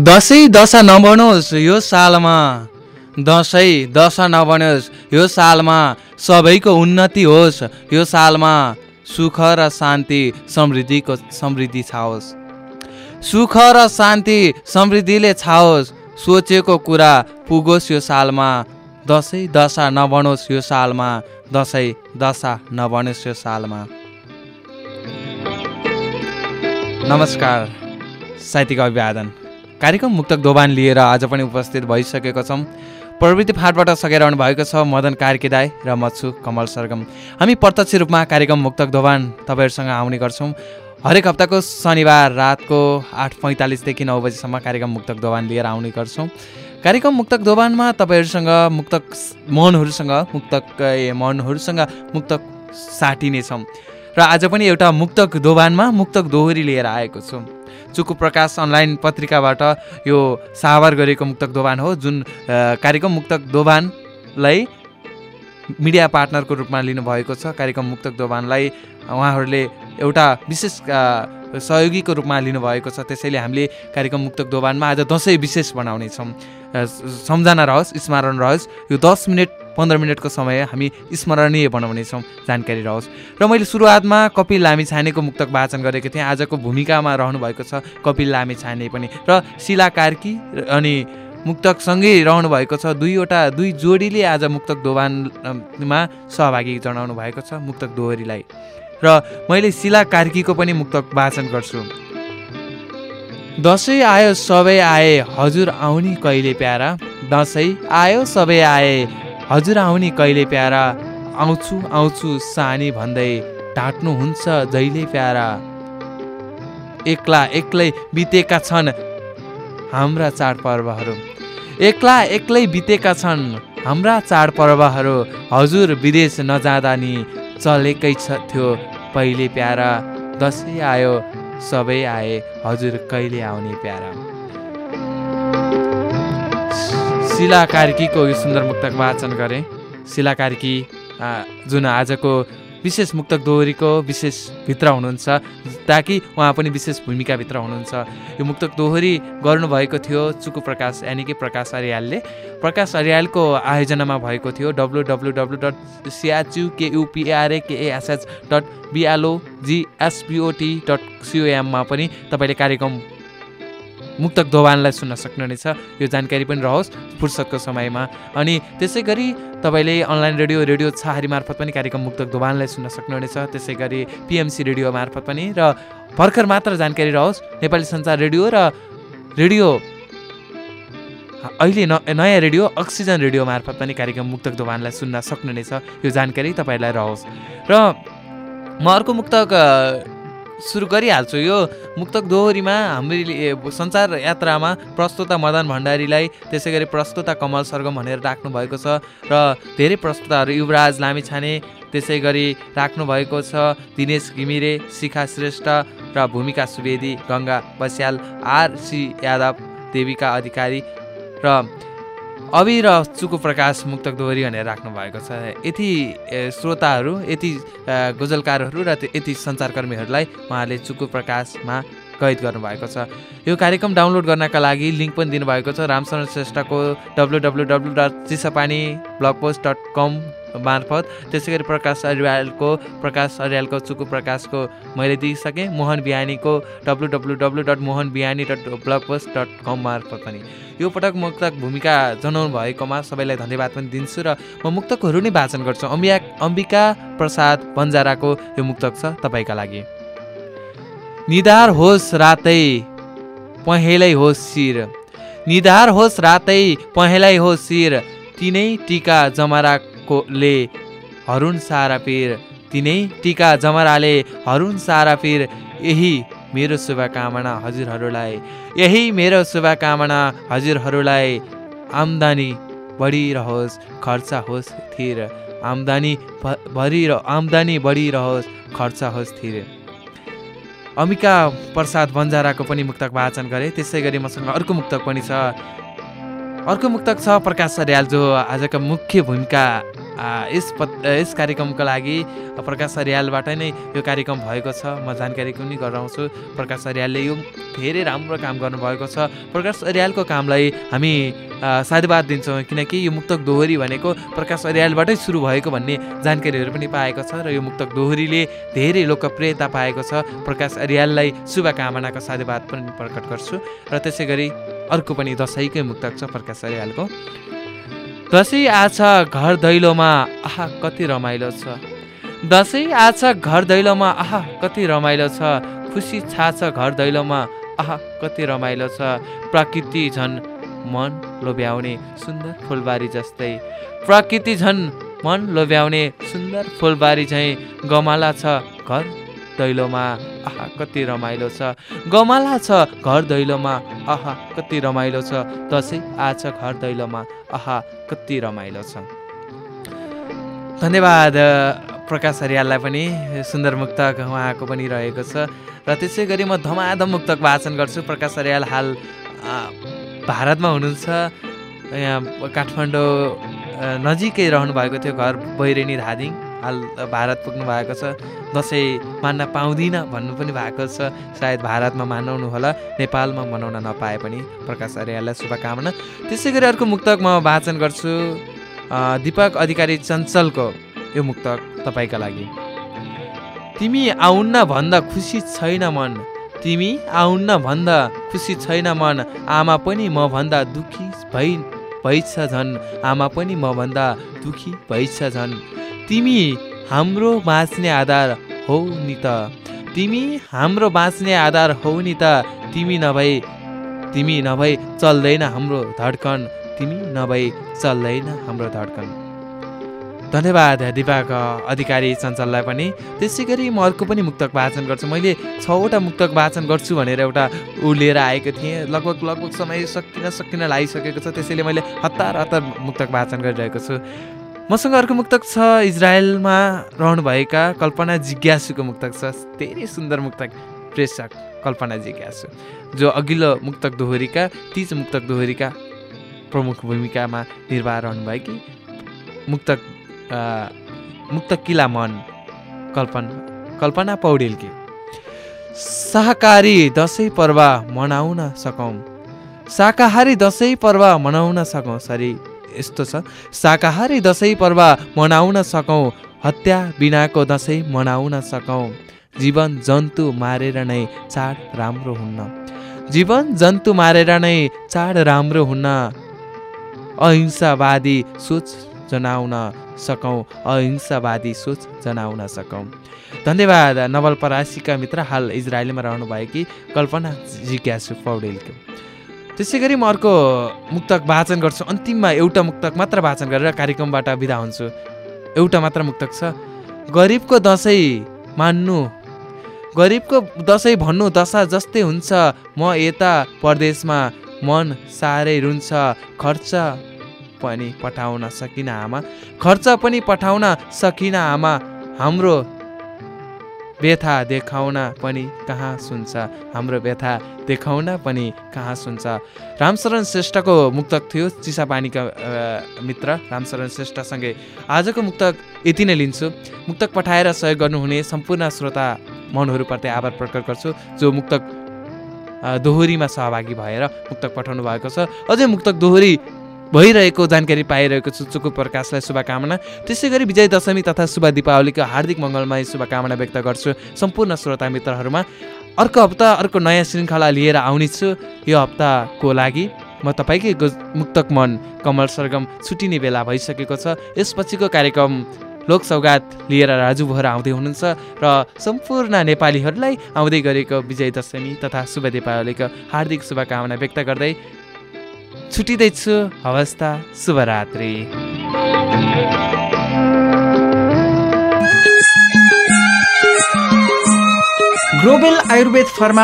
दसैँ दशा नबनोस् यो सालमा। दसैँ दशा नबनोस् यो सालमा सबैको उन्नति होस्। यो सालमा सुख र शान्ति समृद्धिको समृद्धि छाओस्। सुख र शान्ति समृद्धिले छाओस्। सोचेको कुरा पुगोस् यो सालमा। दसैँ दशा नबनोस् यो सालमा। दसैँ दशा नबनोस् यो सालमा। नमस्कार। साहित्यिक अभिवादन। कार्यक्रम मुक्तक दोबान लिएर आज पनि उपस्थित भइसकेको छौँ। प्रवृत्ति फाँटबाट आउनु भएको छ मदन कार्कीदाई र म छु कमल सरगम। हामी प्रत्यक्ष रूपमा कार्यक्रम मुक्तक दोबान तपाईँहरूसँग आउने गर्छौँ। हरेक हप्ताको शनिबार रातको आठ पैँतालिसदेखि नौ बजीसम्म कार्यक्रम मुक्तक दोबान लिएर आउने गर्छौँ। कार्यक्रम मुक्तक दोबानमा तपाईँहरूसँग मुक्तक मनहरूसँग मुक्तक मनहरूसँग मुक्तक साटिनेछौँ। र आज पनि एउटा मुक्तक दोबानमा मुक्तक दोहोरी लिएर आएको छु। चुकु प्रकाश अनलाइन पत्रिकाबाट यो साभार गरेको मुक्तक दोभान हो जुन कार्यक्रम मुक्तक दोभानलाई मिडिया पार्टनरको रूपमा लिनुभएको छ। कार्यक्रम मुक्तक दोभानलाई उहाँहरूले एउटा विशेष सहयोगीको रूपमा लिनुभएको छ। त्यसैले हामीले कार्यक्रम मुक्तक दोभानमा आज दसैँ विशेष बनाउनेछौँ सम्झना रहोस् स्मरण रहोस्। यो दस मिनट पन्ध्र मिनटको समय हामी स्मरणीय बनाउनेछौँ। जानकारी रहोस्। र मैले सुरुवातमा कपिल लामी छानेको मुक्तक वाचन गरेको थिएँ। आजको भूमिकामा रहनुभएको छ कपिल लामी छाने पनि। र शिला कार्की अनि मुक्तकसँगै रहनु भएको छ दुईवटा दुई जोडीले आज मुक्तक दोभानमा सहभागी जनाउनु भएको छ मुक्तक दोहोरीलाई। र मैले शिला कार्कीको पनि मुक्तक वाचन गर्छु। दसैँ आयो सबै आए हजुर आउने कहिले प्यारा? दसैँ आयो सबै आए हजुर आउने कहिले प्यारा? आउँछु आउँछु सानी भन्दै ढाँट्नुहुन्छ जहिले प्यारा। एक्ला एक्लै बितेका छन् हाम्रा चाडपर्वहरू। एक्ला एक्लै बितेका छन् हाम्रा चाडपर्वहरू। हजुर विदेश नजाँदा नि चलेकै छ थियो पहिले प्यारा। दसैँ आयो सबै आए हजुर कहिले आउने प्यारा? शिला कार्कीको यो सुन्दर मुक्तक वाचन गरेँ। शिला कार्की जुन आजको विशेष मुक्तक दोहोरीको विशेष भित्र हुनुहुन्छ ताकि उहाँ पनि विशेष भूमिकाभित्र हुनुहुन्छ। यो मुक्तक दोहोरी गर्नुभएको थियो चुकु प्रकाश यानि कि प्रकाश अर्यालले। प्रकाश अर्यालको आयोजनामा भएको थियो डब्लु डब्लु डब्लु डट सिआचयु केएसएच डट बिआलओजिएसपिओटी डट सिओएममा पनि तपाईँले कार्यक्रम मुक्तक दोभानलाई सुन्न सक्नुहुनेछ। यो जानकारी पनि रहोस् फुर्सदको समयमा। अनि त्यसै गरी तपाईँले अनलाइन रेडियो रेडियो छहारी मार्फत पनि कार्यक्रम मुक्तक दोभानलाई सुन्न सक्नुहुनेछ। त्यसै गरी पिएमसी रेडियो मार्फत पनि। र भर्खर मात्र जानकारी रहोस् नेपाली सञ्चार रेडियो र रेडियो अहिले न नयाँ रेडियो अक्सिजन रेडियो मार्फत पनि कार्यक्रम मुक्तक दोभानलाई सुन्न सक्नुहुनेछ। यो जानकारी तपाईँलाई रहोस्। र म अर्को मुक्तक सुरु गरिहाल्छु यो मुक्तक दोहोरीमा हामीले सञ्चार यात्रामा प्रस्तुता मदन भण्डारीलाई त्यसै गरी प्रस्तुता कमल सर्गम भनेर राख्नु भएको छ र धेरै प्रस्तुताहरू युवराज लामिछाने त्यसै गरी राख्नुभएको छ दिनेश घिमिरे शिखा श्रेष्ठ र भूमिका सुवेदी गङ्गा बस्याल आरसी यादव देविका अधिकारी र अवि र चुको प्रकाश मुक्तक दोहोरी भनेर राख्नु भएको छ। यति श्रोताहरू यति गजलकारहरू र यति सञ्चारकर्मीहरूलाई उहाँले चुको प्रकाशमा कैद गर्नुभएको छ। यो कार्यक्रम डाउनलोड गर्नका लागि लिङ्क पनि दिनुभएको छ। Ramcharan श्रेष्ठको W W W dot Chisapani blog post dot com मार्फत। त्यसै गरी प्रकाश अर्यालको प्रकाश अर्यालको चुकु प्रकाशको मैले दिइसकेँ। Mohan बिहानीको W W W dot Mohan Bihani dot blog post dot com मार्फत पनि। यो पटक मुक्तक भूमिका जनाउनु भएकोमा सबैलाई धन्यवाद पनि दिन्छु र म मुक्तकहरू नै वाचन गर्छु। अम्बिया अम्बिका प्रसाद बन्जाराको यो मुक्तक छ तपाईँका लागि। निधार होस् रातै पहेलै होस् शिर। निधार होस् रातै पहेलै होस् शिर। तिनै टिका जमरा ले हरुण सारा पिर। तिनै टिका जमराले हरुण सारा पिर। यही मेरो शुभकामना हजुरहरूलाई। यही मेरो शुभकामना हजुरहरूलाई। आम्दानी बढिरहोस् खर्च होस् थिर। आम्दानी भरि आम्दानी बढिरहोस् खर्च होस् थिर। अमिका प्रसाद बन्जाराको पनि मुक्तक वाचन गरे। त्यसै गरी मसँग अर्को मुक्तक पनि छ। अर्को मुक्तक छ प्रकाश अर्याल जो आजका मुख्य भूमिका यस पत् यस कार्यक्रमको लागि प्रकाश अरियालबाट नै यो कार्यक्रम भएको छ। म जानकारी पनि गराउँछु। प्रकाश अरियालले यो धेरै राम्रो काम गर्नुभएको छ। प्रकाश अरियालको कामलाई हामी साधुवाद दिन्छौँ। किनकि यो मुक्तक दोहोरी भनेको प्रकाश अरियालबाटै सुरु भएको भन्ने जानकारीहरू पनि पाएको छ र यो मुक्तक दोहोरीले धेरै लोकप्रियता पाएको छ। प्रकाश अरियाललाई शुभकामनाको साधुवाद पनि प्रकट गर्छु। र त्यसै गरी अर्को पनि दसैँकै मुक्तक छ प्रकाश अरियालको दसैँ आछ घर दैलोमा आहा कति रमाइलो छ। दसैँ आछ घर दैलोमा आहा कति रमाइलो छ। खुसी छाछ घर दैलोमा आहा कति रमाइलो छ। प्रकृति झन् मन लोभ्याउने सुन्दर फुलबारी जस्तै। प्रकृति झन् मन लोभ्याउने सुन्दर फुलबारी झैँ गमाला छ घर दैलोमा आहा कति रमाइलो छ। गमाला छ घर दैलोमा आहा कति रमाइलो छ। दसैँ आछ घर दैलोमा आहा कति रमाइलो छ। धन्यवाद प्रकाश हरियाललाई पनि सुन्दर मुक्तक उहाँको पनि रहेको छ। र त्यसै गरी म धमाधम मुक्तक वाचन गर्छु। प्रकाश हरियाल हाल भारतमा हुनुहुन्छ। यहाँ काठमाडौँ नजिकै रहनु भएको थियो घर बैरेनी धादिङ। हाल भारत पुग्नु भएको छ। दसैँ मान्न पाउँदिनँ भन्नु पनि भएको छ। सायद भारतमा मनाउनु होला नेपालमा मनाउन नपाए पनि प्रकाश अर्याललाई शुभकामना। त्यसै गरी अर्को मुक्तक म वाचन गर्छु। दिपक अधिकारी चञ्चलको यो मुक्तक तपाईँका लागि। तिमी आउन्न भन्दा खुसी छैन मन। तिमी आउन्न भन्दा खुसी छैन मन। आमा पनि म भन्दा दुखी भइ भइछ झन् आमा पनि म भन्दा दुखी भइछ झन् तिमी हाम्रो बाँच्ने आधार हौ नि त। तिमी हाम्रो बाँच्ने आधार हौ नि त। तिमी नभई तिमी नभई चल्दैन हाम्रो धड्कन। तिमी नभई चल्दैन हाम्रो धड्कन। धन्यवाद दिपाक अधिकारी चञ्चललाई पनि। त्यसै गरी म अर्को पनि मुक्तक वाचन गर्छु। मैले छवटा मुक्तक वाचन गर्छु भनेर एउटा ऊ लिएर आएको थिएँ। लगभग लगभग समय सकिन सकिन लागिसकेको छ। त्यसैले मैले हतार हतार मुक्तक वाचन गरिरहेको छु। मसँग अर्को मुक्तक छ इजरायलमा रहनुभएका कल्पना जिज्ञासुको मुक्तक छ। धेरै सुन्दर मुक्तक प्रेषक कल्पना जिज्ञासु जो अघिल्लो मुक्तक दोहोरीका तिज मुक्तक दोहोरीका प्रमुख भूमिकामा निर्वाह रहनुभएकी मुक्तक मुक्तक किला मन कल्पना कल्पना पौडेलकी। शाकाहारी दसैँ पर्व मनाउन सकौँ। शाकाहारी दसैँ पर्व मनाउन सकौँ सरी। यस्तो छ? शाकाहारी दसैँ पर्व मनाउन सकौँ हत्या बिनाको दसैँ मनाउन सकौँ। जीवन जन्तु मारेर नै चाड राम्रो हुन्न। जीवन जन्तु मारेर नै चाड राम्रो हुन्न। अहिंसावादी सोच जनाउन सकौँ अहिंसावादी सोच जनाउन सकौँ। धन्यवाद नवलपरासीका मित्र हाल इजरायलीमा रहनुभएकी कल्पना जिज्ञासु पौडेलको। त्यसै गरी म अर्को मुक्तक वाचन गर्छु। अन्तिममा एउटा मुक्तक मात्र वाचन गरेर कार्यक्रमबाट बिदा हुन्छु। एउटा मात्र मुक्तक छ। गरिबको दसैँ मान्नु। गरिबको दसैँ भन्नु दशा जस्तै हुन्छ। म यता परदेशमा मन साह्रै रुन्छ। खर्च पनि पठाउन सकिनँ आमा। खर्च पनि पठाउन सकिनँ आमा। हाम्रो व्यथा देखाउन पनि कहाँ सुन्छ? हाम्रो व्यथा देखाउन पनि कहाँ सुन्छ? रामशरण श्रेष्ठको मुक्तक थियो चिसापानीका मित्र। रामशरण श्रेष्ठसँगै आजको मुक्तक यति नै लिन्छु। मुक्तक पठाएर सहयोग गर्नुहुने सम्पूर्ण श्रोता मनहरूप्रति आभार प्रकट गर्छु। जो मुक्तक दोहोरीमा सहभागी भएर मुक्तक पठाउनु भएको छ। अझै मुक्तक दोहोरी भइरहेको जानकारी पाइरहेको छु। चुकु प्रकाशलाई शुभकामना। त्यसै गरी विजय दशमी तथा शुभ दीपावलीको हार्दिक मङ्गलमय शुभकामना व्यक्त गर्छु सम्पूर्ण श्रोता मित्रहरूमा। अर्को हप्ता अर्को नयाँ श्रृङ्खला लिएर आउनेछु। यो हप्ताको लागि म तपाईँकै मुक्तक मन कमल सरगम छुटिने बेला भइसकेको छ। यसपछिको कार्यक्रम लोक सौगात लिएर राजु भएर आउँदै हुनुहुन्छ र सम्पूर्ण नेपालीहरूलाई आउँदै गरेको विजय दशमी तथा शुभ दीपावलीको हार्दिक शुभकामना व्यक्त गर्दै छुटिँदैछु। हवस्ता शुभरात्रि। Global Ayurveda pharma